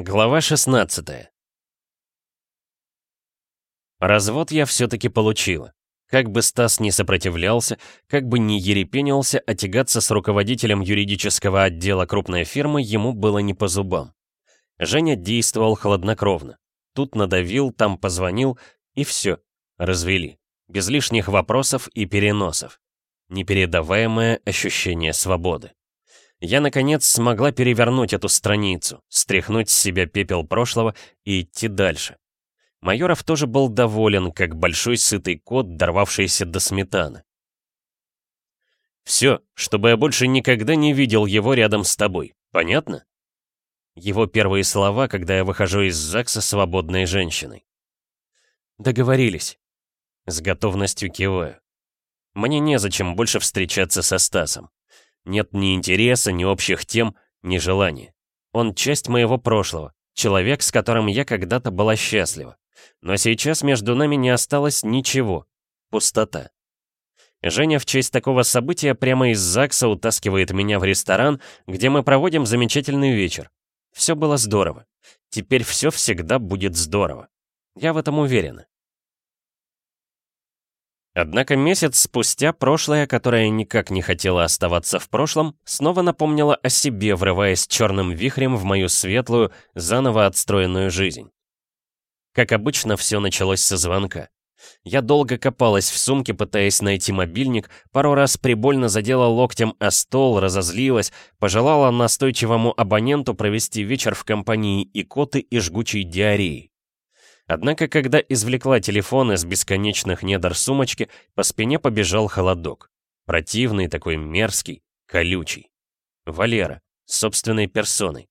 Глава 16 Развод я все-таки получила. Как бы Стас не сопротивлялся, как бы не ерепенился, а с руководителем юридического отдела крупной фирмы ему было не по зубам. Женя действовал хладнокровно. Тут надавил, там позвонил, и все, развели. Без лишних вопросов и переносов. Непередаваемое ощущение свободы. Я, наконец, смогла перевернуть эту страницу, стряхнуть с себя пепел прошлого и идти дальше. Майоров тоже был доволен, как большой сытый кот, дорвавшийся до сметаны. «Все, чтобы я больше никогда не видел его рядом с тобой. Понятно?» Его первые слова, когда я выхожу из ЗАГСа свободной женщиной. «Договорились». С готовностью киваю. Мне незачем больше встречаться со Стасом. Нет ни интереса, ни общих тем, ни желания. Он часть моего прошлого, человек, с которым я когда-то была счастлива. Но сейчас между нами не осталось ничего. Пустота. Женя в честь такого события прямо из ЗАГСа утаскивает меня в ресторан, где мы проводим замечательный вечер. Все было здорово. Теперь все всегда будет здорово. Я в этом уверена. Однако месяц спустя прошлое, которое никак не хотело оставаться в прошлом, снова напомнило о себе, врываясь черным вихрем в мою светлую, заново отстроенную жизнь. Как обычно, все началось со звонка. Я долго копалась в сумке, пытаясь найти мобильник, пару раз прибольно задела локтем о стол, разозлилась, пожелала настойчивому абоненту провести вечер в компании икоты и жгучей диареи. Однако, когда извлекла телефон из бесконечных недр сумочки, по спине побежал холодок. Противный, такой мерзкий, колючий. Валера, собственной персоной.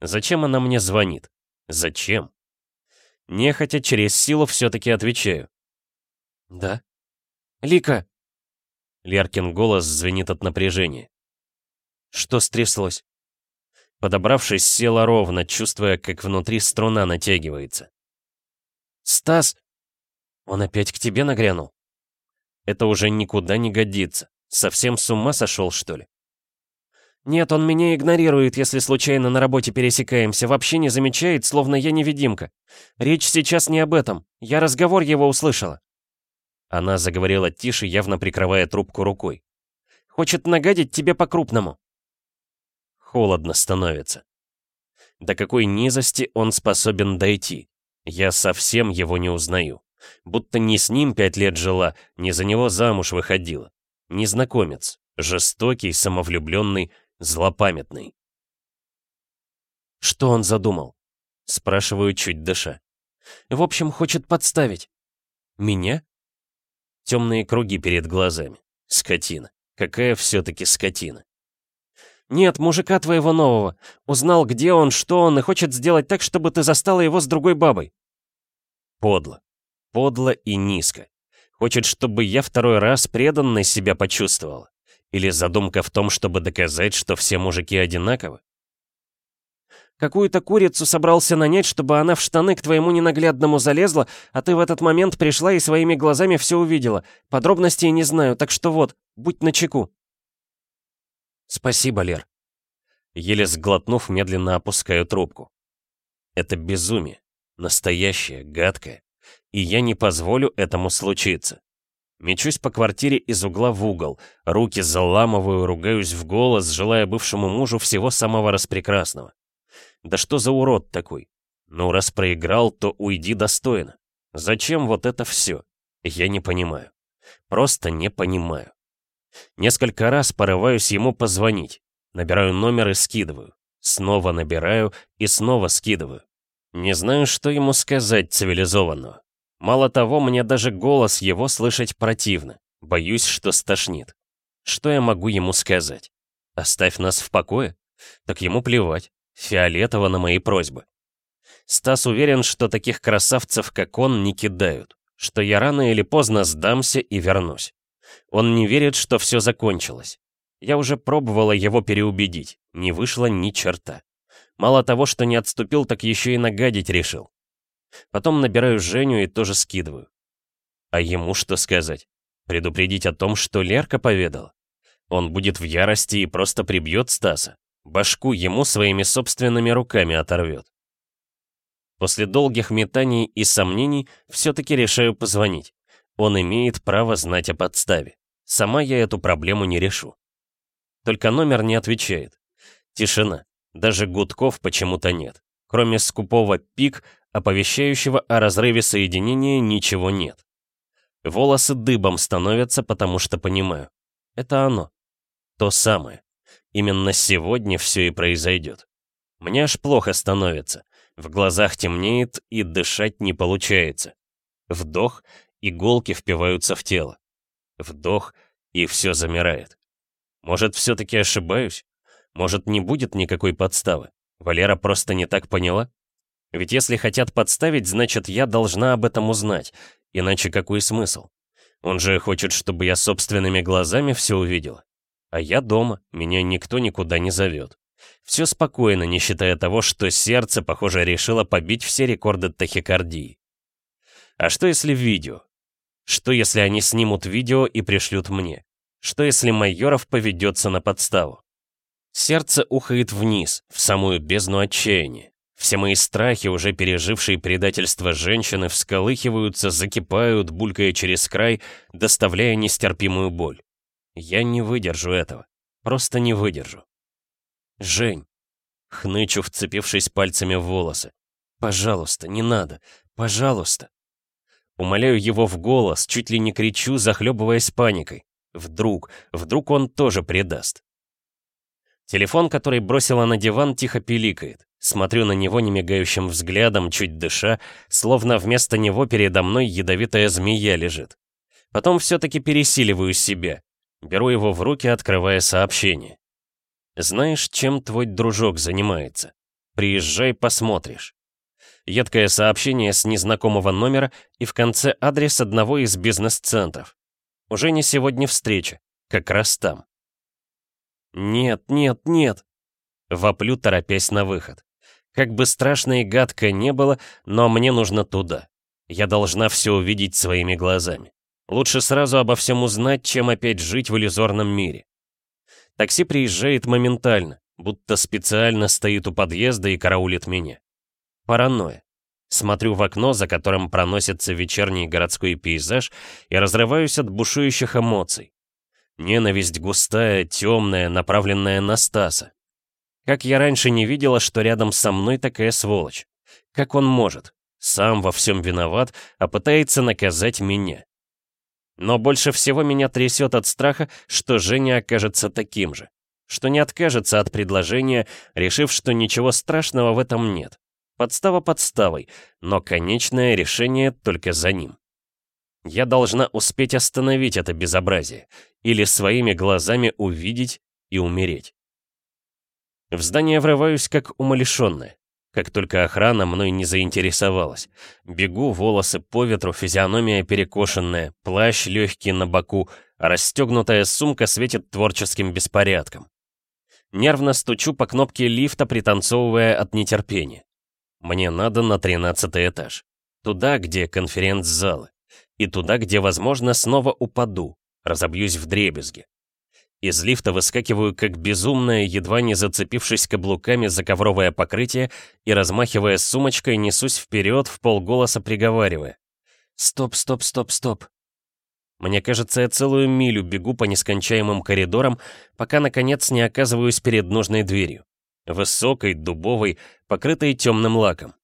Зачем она мне звонит? Зачем? Нехотя через силу все-таки отвечаю. «Да». «Лика!» Леркин голос звенит от напряжения. «Что стряслось?» Подобравшись, села ровно, чувствуя, как внутри струна натягивается. «Стас!» «Он опять к тебе нагрянул?» «Это уже никуда не годится. Совсем с ума сошел, что ли?» «Нет, он меня игнорирует, если случайно на работе пересекаемся, вообще не замечает, словно я невидимка. Речь сейчас не об этом. Я разговор его услышала». Она заговорила тише, явно прикрывая трубку рукой. «Хочет нагадить тебе по-крупному». Холодно становится. До какой низости он способен дойти? Я совсем его не узнаю. Будто не с ним пять лет жила, не за него замуж выходила. Незнакомец, жестокий, самовлюбленный, злопамятный. «Что он задумал?» — спрашиваю, чуть дыша. «В общем, хочет подставить». «Меня?» Темные круги перед глазами. Скотина. Какая все-таки скотина. «Нет, мужика твоего нового. Узнал, где он, что он, и хочет сделать так, чтобы ты застала его с другой бабой». Подло. Подло и низко. Хочет, чтобы я второй раз преданной себя почувствовала. Или задумка в том, чтобы доказать, что все мужики одинаковы? Какую-то курицу собрался нанять, чтобы она в штаны к твоему ненаглядному залезла, а ты в этот момент пришла и своими глазами все увидела. Подробностей не знаю, так что вот, будь начеку. Спасибо, Лер. Еле сглотнув, медленно опускаю трубку. Это безумие. Настоящее, гадкое. И я не позволю этому случиться. Мечусь по квартире из угла в угол, руки заламываю, ругаюсь в голос, желая бывшему мужу всего самого распрекрасного. Да что за урод такой? Ну, раз проиграл, то уйди достойно. Зачем вот это все? Я не понимаю. Просто не понимаю. Несколько раз порываюсь ему позвонить. Набираю номер и скидываю. Снова набираю и снова скидываю. Не знаю, что ему сказать цивилизованного. Мало того, мне даже голос его слышать противно. Боюсь, что стошнит. Что я могу ему сказать? Оставь нас в покое? Так ему плевать. Фиолетово на мои просьбы. Стас уверен, что таких красавцев, как он, не кидают. Что я рано или поздно сдамся и вернусь. Он не верит, что все закончилось. Я уже пробовала его переубедить. Не вышло ни черта. Мало того, что не отступил, так еще и нагадить решил. Потом набираю Женю и тоже скидываю. А ему что сказать? Предупредить о том, что Лерка поведала? Он будет в ярости и просто прибьет Стаса. Башку ему своими собственными руками оторвет. После долгих метаний и сомнений все-таки решаю позвонить. Он имеет право знать о подставе. Сама я эту проблему не решу. Только номер не отвечает. Тишина. Даже гудков почему-то нет. Кроме скупого пик, оповещающего о разрыве соединения, ничего нет. Волосы дыбом становятся, потому что понимаю. Это оно. То самое. Именно сегодня все и произойдет. Мне аж плохо становится. В глазах темнеет и дышать не получается. Вдох, иголки впиваются в тело. Вдох, и все замирает. Может, все-таки ошибаюсь? Может, не будет никакой подставы? Валера просто не так поняла? Ведь если хотят подставить, значит, я должна об этом узнать. Иначе какой смысл? Он же хочет, чтобы я собственными глазами все увидела. А я дома, меня никто никуда не зовет. Все спокойно, не считая того, что сердце, похоже, решило побить все рекорды тахикардии. А что если видео? Что если они снимут видео и пришлют мне? Что если Майоров поведется на подставу? Сердце ухает вниз, в самую бездну отчаяния. Все мои страхи, уже пережившие предательство женщины, всколыхиваются, закипают, булькая через край, доставляя нестерпимую боль. Я не выдержу этого. Просто не выдержу. «Жень!» — хнычу, вцепившись пальцами в волосы. «Пожалуйста, не надо! Пожалуйста!» Умоляю его в голос, чуть ли не кричу, захлебываясь паникой. Вдруг, вдруг он тоже предаст. Телефон, который бросила на диван, тихо пиликает. Смотрю на него немигающим взглядом, чуть дыша, словно вместо него передо мной ядовитая змея лежит. Потом все-таки пересиливаю себя. Беру его в руки, открывая сообщение. Знаешь, чем твой дружок занимается? Приезжай, посмотришь. Едкое сообщение с незнакомого номера и в конце адрес одного из бизнес-центров. Уже не сегодня встреча, как раз там. Нет, нет, нет. Воплю, торопясь на выход. Как бы страшно и гадко не было, но мне нужно туда. Я должна все увидеть своими глазами. Лучше сразу обо всем узнать, чем опять жить в иллюзорном мире. Такси приезжает моментально, будто специально стоит у подъезда и караулит меня. Паранойя. Смотрю в окно, за которым проносится вечерний городской пейзаж, и разрываюсь от бушующих эмоций. Ненависть густая, темная, направленная на Стаса. Как я раньше не видела, что рядом со мной такая сволочь. Как он может? Сам во всем виноват, а пытается наказать меня. Но больше всего меня трясет от страха, что Женя окажется таким же. Что не откажется от предложения, решив, что ничего страшного в этом нет. Подстава подставой, но конечное решение только за ним. Я должна успеть остановить это безобразие, или своими глазами увидеть и умереть. В здание врываюсь как умалишенная. Как только охрана мной не заинтересовалась. Бегу, волосы по ветру, физиономия перекошенная, плащ легкий на боку, а расстегнутая сумка светит творческим беспорядком. Нервно стучу по кнопке лифта, пританцовывая от нетерпения. Мне надо на тринадцатый этаж. Туда, где конференц-залы. И туда, где, возможно, снова упаду, разобьюсь в дребезги. Из лифта выскакиваю как безумная, едва не зацепившись каблуками за ковровое покрытие и, размахивая сумочкой, несусь вперед, в полголоса приговаривая. «Стоп, стоп, стоп, стоп!» Мне кажется, я целую милю бегу по нескончаемым коридорам, пока, наконец, не оказываюсь перед нужной дверью. Высокой, дубовой, покрытой темным лаком.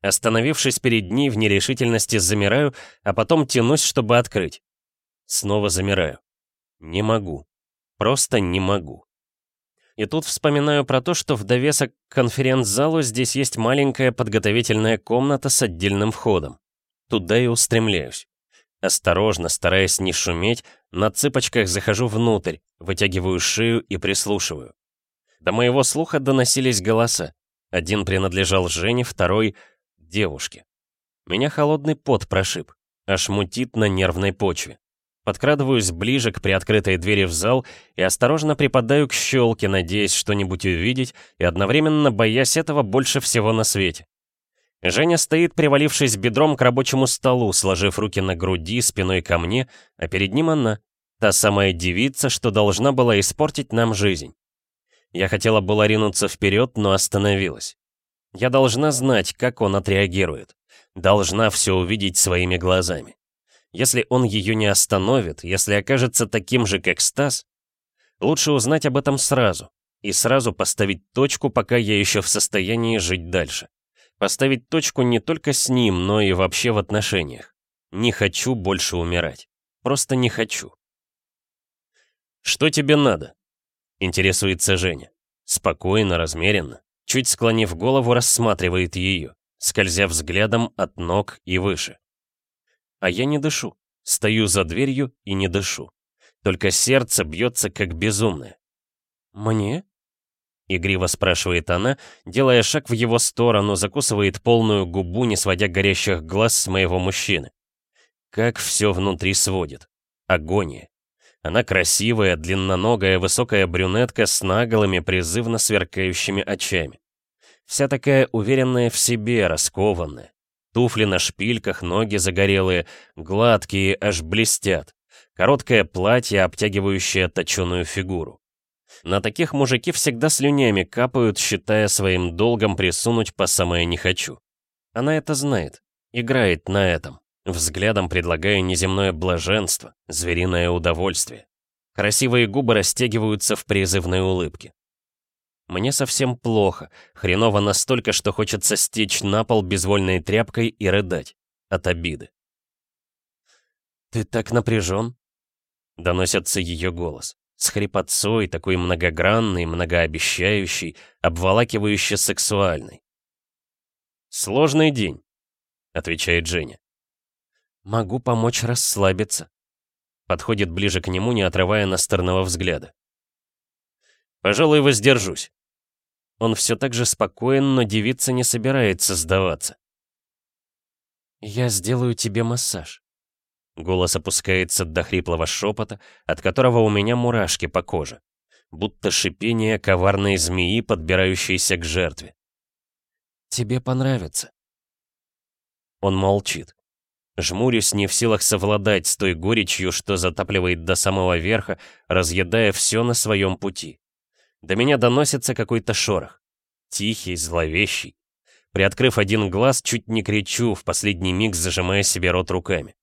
Остановившись перед ней, в нерешительности замираю, а потом тянусь, чтобы открыть. Снова замираю. Не могу. Просто не могу. И тут вспоминаю про то, что в довесок к конференц-залу здесь есть маленькая подготовительная комната с отдельным входом. Туда и устремляюсь. Осторожно, стараясь не шуметь, на цыпочках захожу внутрь, вытягиваю шею и прислушиваю. До моего слуха доносились голоса. Один принадлежал Жене, второй — девушке. Меня холодный пот прошиб, аж мутит на нервной почве. Подкрадываюсь ближе к приоткрытой двери в зал и осторожно припадаю к щелке, надеясь что-нибудь увидеть и одновременно боясь этого больше всего на свете. Женя стоит, привалившись бедром к рабочему столу, сложив руки на груди, спиной ко мне, а перед ним она, та самая девица, что должна была испортить нам жизнь. Я хотела было ринуться вперед, но остановилась. Я должна знать, как он отреагирует. Должна все увидеть своими глазами. Если он ее не остановит, если окажется таким же, как Стас, лучше узнать об этом сразу и сразу поставить точку, пока я еще в состоянии жить дальше. Поставить точку не только с ним, но и вообще в отношениях. Не хочу больше умирать. Просто не хочу. «Что тебе надо?» — интересуется Женя. Спокойно, размеренно, чуть склонив голову, рассматривает ее, скользя взглядом от ног и выше. А я не дышу. Стою за дверью и не дышу. Только сердце бьется как безумное. «Мне?» Игриво спрашивает она, делая шаг в его сторону, закусывает полную губу, не сводя горящих глаз с моего мужчины. Как все внутри сводит. Агония. Она красивая, длинноногая, высокая брюнетка с наголыми, призывно сверкающими очами. Вся такая уверенная в себе, раскованная. Туфли на шпильках, ноги загорелые, гладкие, аж блестят. Короткое платье, обтягивающее точеную фигуру. На таких мужики всегда слюнями капают, считая своим долгом присунуть по самое не хочу. Она это знает, играет на этом, взглядом предлагая неземное блаженство, звериное удовольствие. Красивые губы растягиваются в призывной улыбке. Мне совсем плохо, хреново настолько, что хочется стечь на пол безвольной тряпкой и рыдать от обиды. «Ты так напряжен?» — доносится ее голос. С хрипотцой, такой многогранный, многообещающий, обволакивающе сексуальный. «Сложный день», — отвечает Женя. «Могу помочь расслабиться». Подходит ближе к нему, не отрывая настырного взгляда. «Пожалуй, воздержусь». Он все так же спокоен, но девица не собирается сдаваться. «Я сделаю тебе массаж». Голос опускается до хриплого шепота, от которого у меня мурашки по коже. Будто шипение коварной змеи, подбирающейся к жертве. «Тебе понравится». Он молчит. Жмурюсь, не в силах совладать с той горечью, что затапливает до самого верха, разъедая все на своем пути. До меня доносится какой-то шорох. Тихий, зловещий. Приоткрыв один глаз, чуть не кричу, в последний миг зажимая себе рот руками.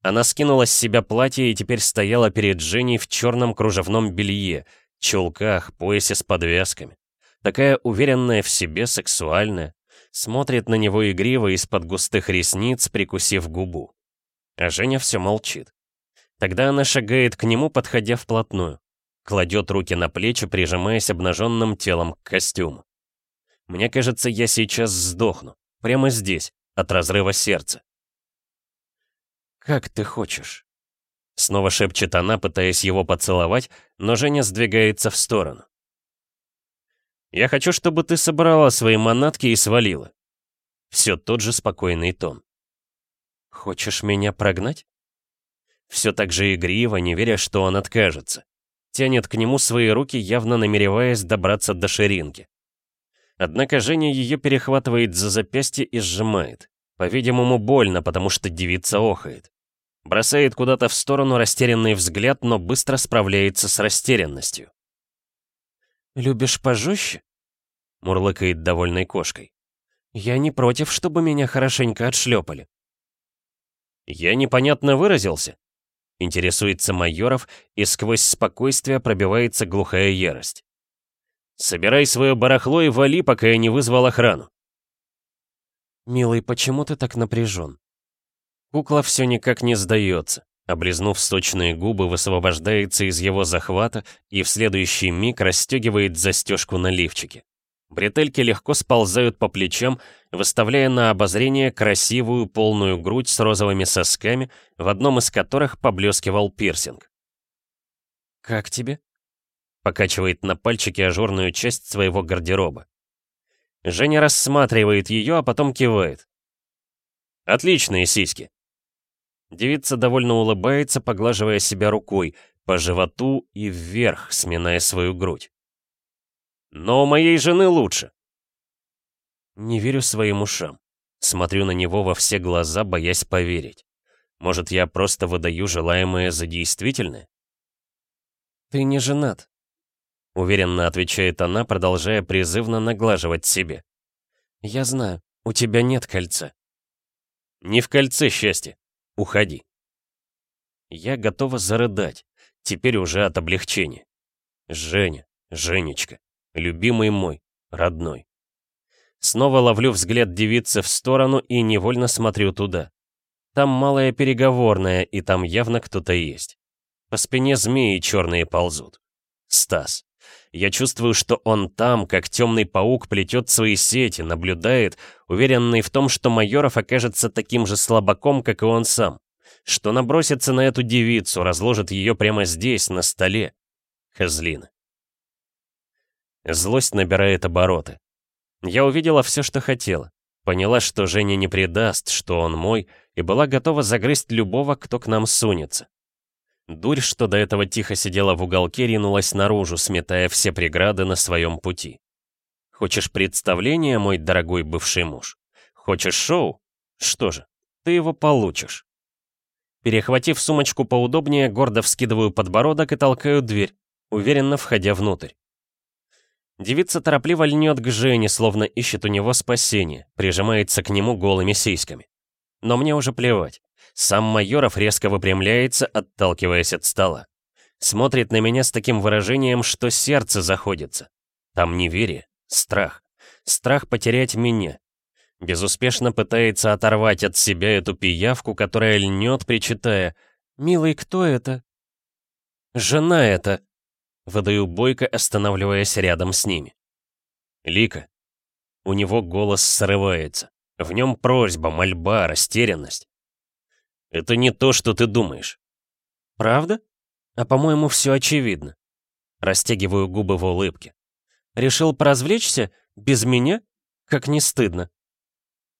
Она скинула с себя платье и теперь стояла перед Женей в черном кружевном белье, чулках, поясе с подвязками. Такая уверенная в себе, сексуальная. Смотрит на него игриво из-под густых ресниц, прикусив губу. А Женя все молчит. Тогда она шагает к нему, подходя вплотную кладет руки на плечи, прижимаясь обнаженным телом к костюму. Мне кажется, я сейчас сдохну. Прямо здесь, от разрыва сердца. «Как ты хочешь?» Снова шепчет она, пытаясь его поцеловать, но Женя сдвигается в сторону. «Я хочу, чтобы ты собрала свои манатки и свалила». Все тот же спокойный тон. «Хочешь меня прогнать?» Все так же игриво, не веря, что он откажется тянет к нему свои руки, явно намереваясь добраться до ширинки. Однако Женя ее перехватывает за запястье и сжимает. По-видимому, больно, потому что девица охает. Бросает куда-то в сторону растерянный взгляд, но быстро справляется с растерянностью. «Любишь пожестче?» — мурлыкает довольной кошкой. «Я не против, чтобы меня хорошенько отшлепали». «Я непонятно выразился?» Интересуется Майоров, и сквозь спокойствие пробивается глухая ярость. «Собирай свое барахло и вали, пока я не вызвал охрану». «Милый, почему ты так напряжен?» Кукла все никак не сдается. Облизнув сочные губы, высвобождается из его захвата и в следующий миг расстегивает застежку на лифчике. Бретельки легко сползают по плечам, выставляя на обозрение красивую полную грудь с розовыми сосками, в одном из которых поблескивал пирсинг. «Как тебе?» — покачивает на пальчике ажурную часть своего гардероба. Женя рассматривает ее, а потом кивает. «Отличные сиськи!» Девица довольно улыбается, поглаживая себя рукой, по животу и вверх, сминая свою грудь. Но у моей жены лучше. Не верю своим ушам. Смотрю на него во все глаза, боясь поверить. Может, я просто выдаю желаемое за действительное? «Ты не женат», — уверенно отвечает она, продолжая призывно наглаживать себе. Я знаю, у тебя нет кольца. Не в кольце счастье. Уходи. Я готова зарыдать, теперь уже от облегчения. Женя, Женечка, любимый мой, родной. Снова ловлю взгляд девицы в сторону и невольно смотрю туда. Там малая переговорная, и там явно кто-то есть. По спине змеи черные ползут. Стас. Я чувствую, что он там, как темный паук, плетет свои сети, наблюдает, уверенный в том, что Майоров окажется таким же слабаком, как и он сам. Что набросится на эту девицу, разложит ее прямо здесь, на столе. Хозлина. Злость набирает обороты. Я увидела все, что хотела. Поняла, что Женя не предаст, что он мой, и была готова загрызть любого, кто к нам сунется. Дурь, что до этого тихо сидела в уголке, ринулась наружу, сметая все преграды на своем пути. Хочешь представления, мой дорогой бывший муж? Хочешь шоу? Что же, ты его получишь. Перехватив сумочку поудобнее, гордо вскидываю подбородок и толкаю дверь, уверенно входя внутрь. Девица торопливо льнет к Жене, словно ищет у него спасения, прижимается к нему голыми сиськами. Но мне уже плевать. Сам Майоров резко выпрямляется, отталкиваясь от стола. Смотрит на меня с таким выражением, что сердце заходится. Там неверие, страх. Страх потерять меня. Безуспешно пытается оторвать от себя эту пиявку, которая льнет, причитая. «Милый, кто это?» «Жена это!» Выдаю бойко, останавливаясь рядом с ними. «Лика». У него голос срывается. В нем просьба, мольба, растерянность. Это не то, что ты думаешь. Правда? А по-моему, все очевидно. Растягиваю губы в улыбке. Решил поразвлечься? Без меня? Как не стыдно.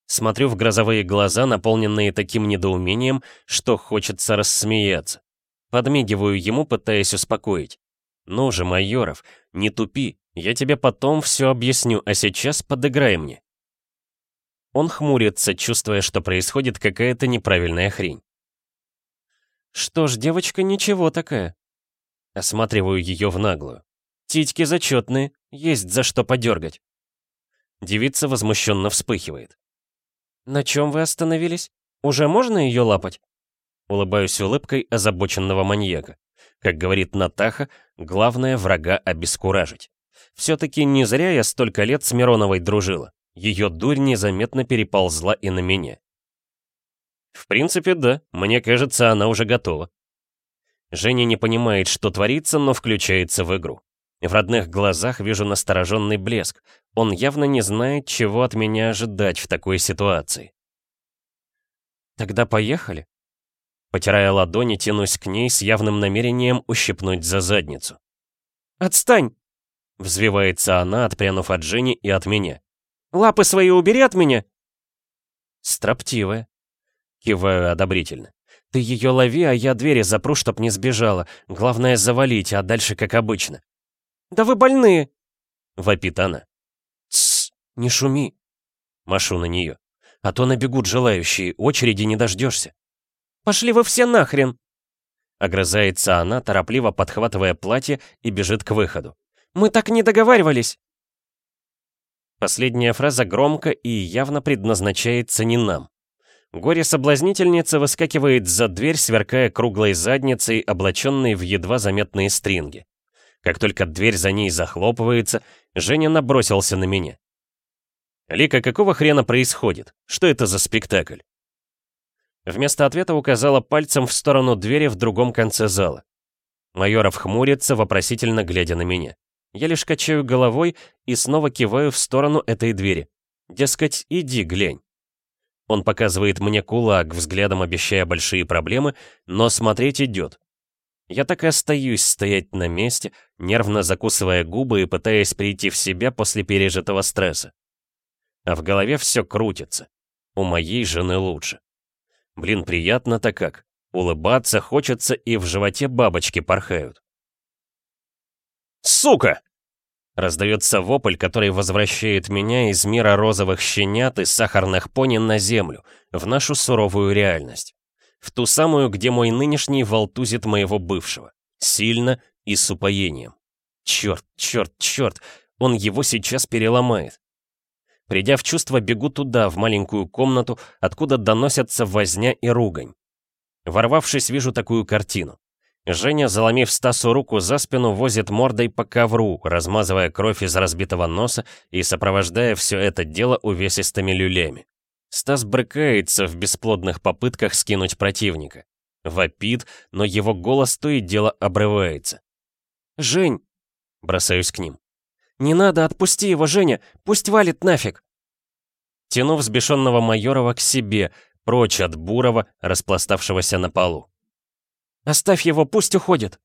Смотрю в грозовые глаза, наполненные таким недоумением, что хочется рассмеяться. Подмигиваю ему, пытаясь успокоить. «Ну же, Майоров, не тупи, я тебе потом все объясню, а сейчас подыграй мне». Он хмурится, чувствуя, что происходит какая-то неправильная хрень. «Что ж, девочка ничего такая». Осматриваю ее в наглую. «Титьки зачетные, есть за что подергать». Девица возмущенно вспыхивает. «На чем вы остановились? Уже можно ее лапать?» Улыбаюсь улыбкой озабоченного маньяка. Как говорит Натаха, главное врага обескуражить. Все-таки не зря я столько лет с Мироновой дружила. Ее дурь незаметно переползла и на меня. В принципе, да, мне кажется, она уже готова. Женя не понимает, что творится, но включается в игру. В родных глазах вижу настороженный блеск. Он явно не знает, чего от меня ожидать в такой ситуации. «Тогда поехали?» Потирая ладони, тянусь к ней с явным намерением ущипнуть за задницу. «Отстань!» Взвивается она, отпрянув от Жени и от меня. Лапы свои убери от меня!» «Строптивая». Киваю одобрительно. «Ты ее лови, а я двери запру, чтоб не сбежала. Главное завалить, а дальше как обычно». «Да вы больные!» Вопит она. «Тссс, не шуми!» Машу на нее. «А то набегут желающие, очереди не дождешься». «Пошли вы все нахрен!» Огрызается она, торопливо подхватывая платье и бежит к выходу. «Мы так не договаривались!» Последняя фраза громко и явно предназначается не нам. Горе-соблазнительница выскакивает за дверь, сверкая круглой задницей, облаченной в едва заметные стринги. Как только дверь за ней захлопывается, Женя набросился на меня. «Лика, какого хрена происходит? Что это за спектакль?» Вместо ответа указала пальцем в сторону двери в другом конце зала. Майоров хмурится, вопросительно глядя на меня. Я лишь качаю головой и снова киваю в сторону этой двери. Дескать, иди глянь. Он показывает мне кулак, взглядом обещая большие проблемы, но смотреть идет. Я так и остаюсь стоять на месте, нервно закусывая губы и пытаясь прийти в себя после пережитого стресса. А в голове все крутится. У моей жены лучше. Блин, приятно-то как. Улыбаться хочется и в животе бабочки порхают. «Сука!» Раздается вопль, который возвращает меня из мира розовых щенят и сахарных пони на землю, в нашу суровую реальность. В ту самую, где мой нынешний волтузит моего бывшего. Сильно и с упоением. Черт, черт, черт, он его сейчас переломает. Придя в чувство, бегу туда, в маленькую комнату, откуда доносятся возня и ругань. Ворвавшись, вижу такую картину. Женя, заломив Стасу руку за спину, возит мордой по ковру, размазывая кровь из разбитого носа и сопровождая все это дело увесистыми люлями. Стас брыкается в бесплодных попытках скинуть противника. Вопит, но его голос то и дело обрывается. «Жень!» — бросаюсь к ним. «Не надо, отпусти его, Женя! Пусть валит нафиг!» Тяну взбешенного Майорова к себе, прочь от Бурова, распластавшегося на полу. «Оставь его, пусть уходит!»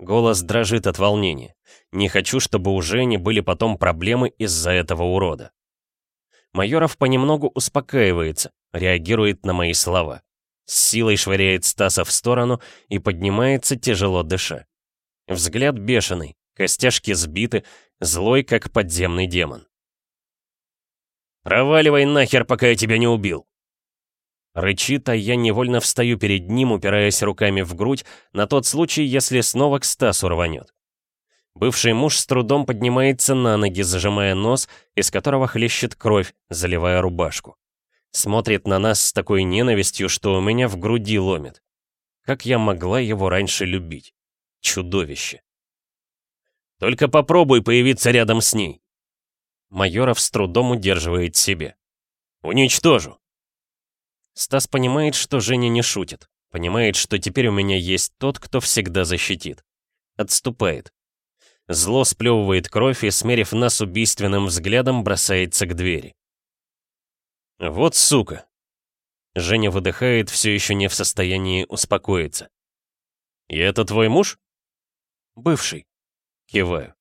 Голос дрожит от волнения. Не хочу, чтобы у Жени были потом проблемы из-за этого урода. Майоров понемногу успокаивается, реагирует на мои слова. С силой швыряет Стаса в сторону и поднимается, тяжело дыша. Взгляд бешеный, костяшки сбиты, злой, как подземный демон. «Проваливай нахер, пока я тебя не убил!» Рычит, а я невольно встаю перед ним, упираясь руками в грудь, на тот случай, если снова к Стасу рванет. Бывший муж с трудом поднимается на ноги, зажимая нос, из которого хлещет кровь, заливая рубашку. Смотрит на нас с такой ненавистью, что у меня в груди ломит. Как я могла его раньше любить? Чудовище. Только попробуй появиться рядом с ней. Майоров с трудом удерживает себе. Уничтожу. Стас понимает, что Женя не шутит. Понимает, что теперь у меня есть тот, кто всегда защитит. Отступает. Зло сплевывает кровь и, смерив нас убийственным взглядом, бросается к двери. «Вот сука!» Женя выдыхает, все еще не в состоянии успокоиться. «И это твой муж?» «Бывший». Киваю.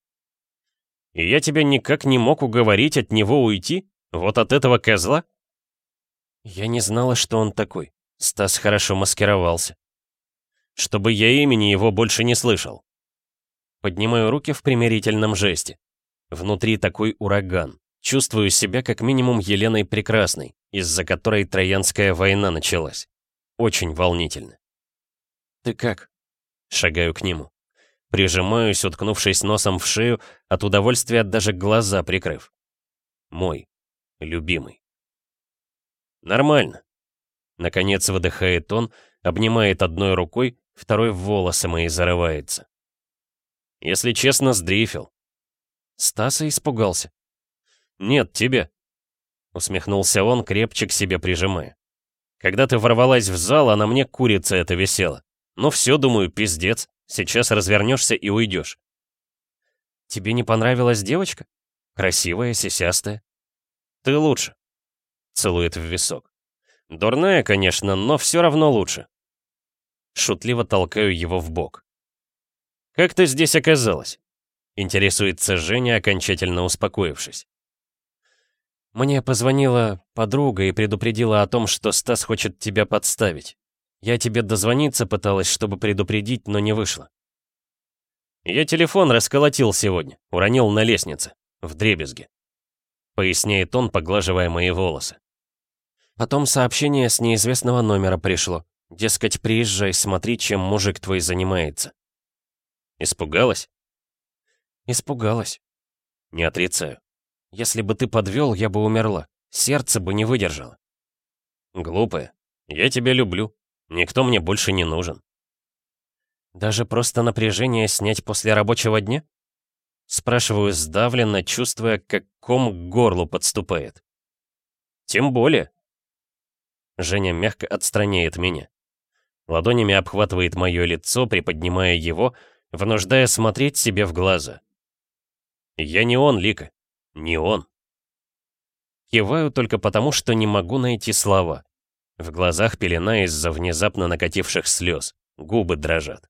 «И я тебя никак не мог уговорить от него уйти? Вот от этого козла?» Я не знала, что он такой. Стас хорошо маскировался. Чтобы я имени его больше не слышал. Поднимаю руки в примирительном жесте. Внутри такой ураган. Чувствую себя как минимум Еленой Прекрасной, из-за которой Троянская война началась. Очень волнительно. «Ты как?» Шагаю к нему. Прижимаюсь, уткнувшись носом в шею, от удовольствия даже глаза прикрыв. Мой. Любимый. Нормально. Наконец выдыхает он, обнимает одной рукой, второй в волосы мои зарывается. Если честно, сдрифил. Стаса испугался. «Нет, тебе», — усмехнулся он, крепче к себе прижимая. «Когда ты ворвалась в зал, а на мне курица это висела. Ну все, думаю, пиздец. Сейчас развернешься и уйдешь». «Тебе не понравилась девочка? Красивая, сисястая?» «Ты лучше», — целует в висок. «Дурная, конечно, но все равно лучше». Шутливо толкаю его в бок. «Как ты здесь оказалась?» Интересуется Женя, окончательно успокоившись. «Мне позвонила подруга и предупредила о том, что Стас хочет тебя подставить. Я тебе дозвониться пыталась, чтобы предупредить, но не вышло». «Я телефон расколотил сегодня, уронил на лестнице, в дребезге», — поясняет он, поглаживая мои волосы. Потом сообщение с неизвестного номера пришло. Дескать, приезжай, смотри, чем мужик твой занимается. Испугалась? Испугалась. Не отрицаю. Если бы ты подвел, я бы умерла. Сердце бы не выдержало. Глупая. Я тебя люблю. Никто мне больше не нужен. Даже просто напряжение снять после рабочего дня? Спрашиваю сдавленно, чувствуя, как ком к горлу подступает. Тем более. Женя мягко отстраняет меня. Ладонями обхватывает мое лицо, приподнимая его, вынуждая смотреть себе в глаза. «Я не он, Лика. Не он». Киваю только потому, что не могу найти слова. В глазах пелена из-за внезапно накативших слез. Губы дрожат.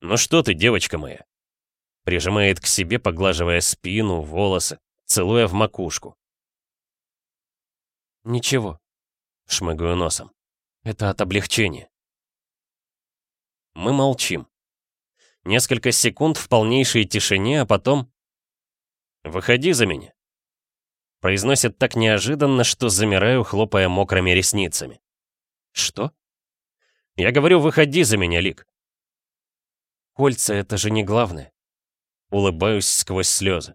«Ну что ты, девочка моя?» Прижимает к себе, поглаживая спину, волосы, целуя в макушку. «Ничего», — шмыгаю носом. «Это от облегчения». Мы молчим. Несколько секунд в полнейшей тишине, а потом... «Выходи за меня!» Произносит так неожиданно, что замираю, хлопая мокрыми ресницами. «Что?» «Я говорю, выходи за меня, Лик!» «Кольца — это же не главное!» Улыбаюсь сквозь слезы.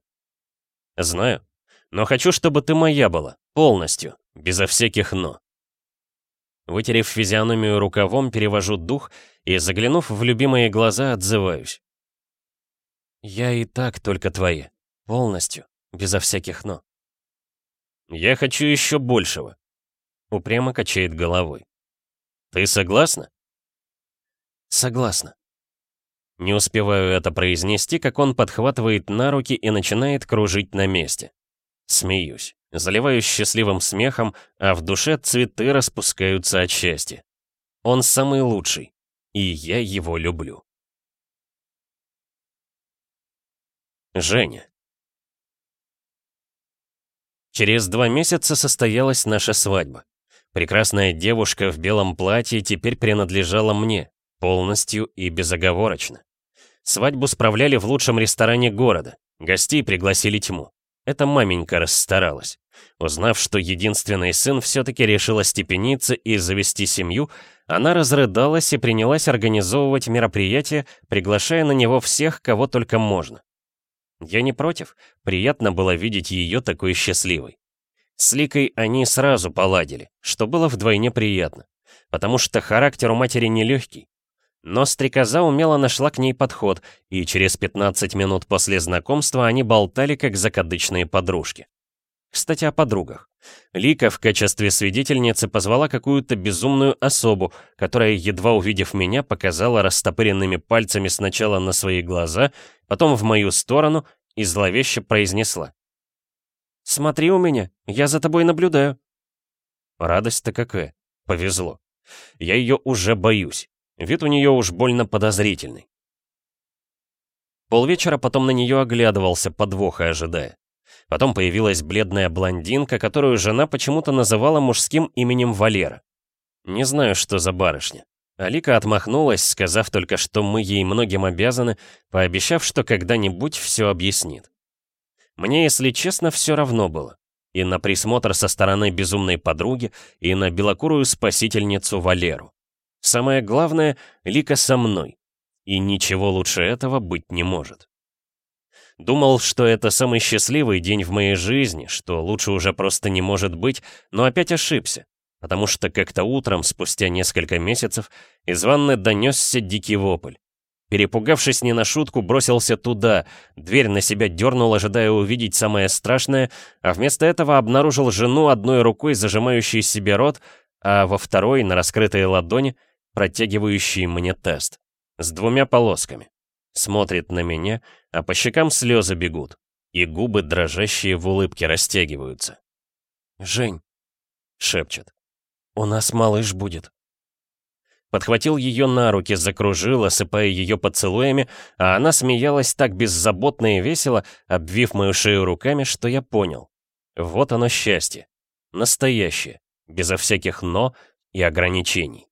«Знаю. Но хочу, чтобы ты моя была, полностью, безо всяких «но». Вытерев физиономию рукавом, перевожу дух и, заглянув в любимые глаза, отзываюсь. «Я и так только твоя, полностью, безо всяких «но». «Я хочу еще большего», — упрямо качает головой. «Ты согласна?» «Согласна». Не успеваю это произнести, как он подхватывает на руки и начинает кружить на месте. Смеюсь, заливаюсь счастливым смехом, а в душе цветы распускаются от счастья. Он самый лучший, и я его люблю. Женя. Через два месяца состоялась наша свадьба. Прекрасная девушка в белом платье теперь принадлежала мне, полностью и безоговорочно. Свадьбу справляли в лучшем ресторане города, гостей пригласили тьму. Это маменька расстаралась. Узнав, что единственный сын все-таки решил остепениться и завести семью, она разрыдалась и принялась организовывать мероприятия, приглашая на него всех, кого только можно. Я не против, приятно было видеть ее такой счастливой. С Ликой они сразу поладили, что было вдвойне приятно, потому что характер у матери нелегкий. Но стрекоза умело нашла к ней подход, и через 15 минут после знакомства они болтали как закадычные подружки. Кстати, о подругах. Лика в качестве свидетельницы позвала какую-то безумную особу, которая, едва увидев меня, показала растопыренными пальцами сначала на свои глаза, потом в мою сторону и зловеще произнесла. «Смотри у меня, я за тобой наблюдаю». Радость-то какая, повезло. Я ее уже боюсь. Вид у нее уж больно подозрительный. Полвечера потом на нее оглядывался, подвоха ожидая. Потом появилась бледная блондинка, которую жена почему-то называла мужским именем Валера. Не знаю, что за барышня. Алика отмахнулась, сказав только, что мы ей многим обязаны, пообещав, что когда-нибудь все объяснит. Мне, если честно, все равно было. И на присмотр со стороны безумной подруги, и на белокурую спасительницу Валеру. Самое главное, Лика со мной. И ничего лучше этого быть не может. Думал, что это самый счастливый день в моей жизни, что лучше уже просто не может быть, но опять ошибся потому что как-то утром, спустя несколько месяцев, из ванны донесся дикий вопль. Перепугавшись не на шутку, бросился туда, дверь на себя дернул, ожидая увидеть самое страшное, а вместо этого обнаружил жену одной рукой, зажимающей себе рот, а во второй, на раскрытой ладони, протягивающей мне тест. С двумя полосками. Смотрит на меня, а по щекам слезы бегут, и губы, дрожащие в улыбке, растягиваются. «Жень», — шепчет. «У нас малыш будет». Подхватил ее на руки, закружил, осыпая ее поцелуями, а она смеялась так беззаботно и весело, обвив мою шею руками, что я понял. Вот оно счастье. Настоящее, безо всяких «но» и ограничений.